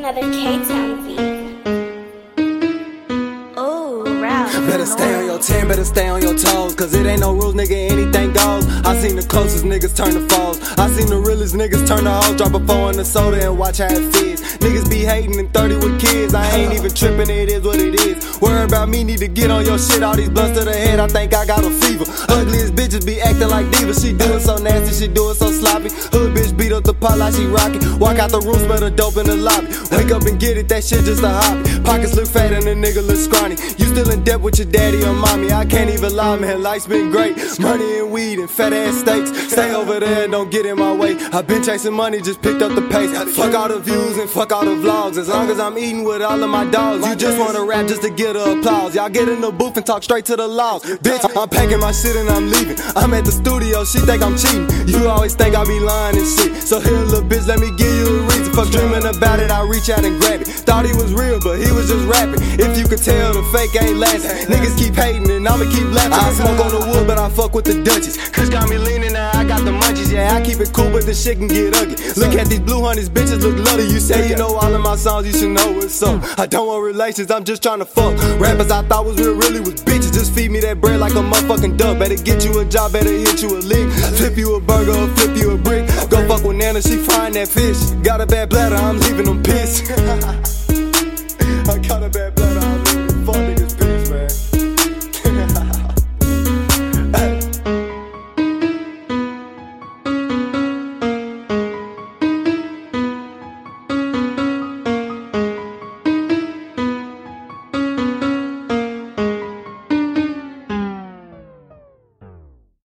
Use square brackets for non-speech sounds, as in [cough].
another K-Town beat. Oh, Ralph. Better stay on your 10, better stay on your toes. Cause it ain't no rules, nigga, anything goes. I seen the closest niggas turn to foes. I seen the realest niggas turn to hoes. Drop a four in the soda and watch how it fits. Niggas be hating and 30 with kids. I ain't even tripping, it is what it is. Worry about me, need to get on your shit. All these blunts to the head, I think I got a fever. Ugliest bitches be acting like divas. She doing so nasty, she doing so sloppy. Hood bitch beat up pot like. Walk out the room, smell the dope in the lobby. Wake up and get it, that shit just a hobby. Pockets look fat and the nigga look scrawny. You still in debt with your daddy or mommy. I can't even lie, man. Life's been great. Money and weed and fat ass steaks. Stay over there, don't get in my way. I've been chasing money, just picked up the pace. Fuck all the views and fuck all the vlogs. As long as I'm eating with all of my dogs. You just wanna rap just to get applause. Y'all get in the booth and talk straight to the laws. Bitch, I'm packing my shit and I'm leaving. I'm at the studio, she think I'm cheating. You always think I be lying and shit. So here, little bitch, let me give you a reason. Fuck dreaming about it, I reach out and grab it. Thought he was real, but he was just rapping. If you could tell, the fake ain't lasting. Niggas keep hating and I'ma keep laughing. I smoke on the wood, but I fuck with the Dutchies. Cause got me leaning now, I got the munchies. Yeah, I keep it cool, but the shit can get ugly. Look at these blue honeys, bitches look lovely. You say you know all of my songs, you should know what's up. I don't want relations, I'm just trying to fuck. Rappers I thought was real, really was bitches. Just feed me that bread like a motherfucking duck. Better get you a job, better hit you a lick. Flip you a burger flip you a brick. Go fuck with Nana, she frying that fish. Got a bad bladder, I'm leaving them pissed. [laughs]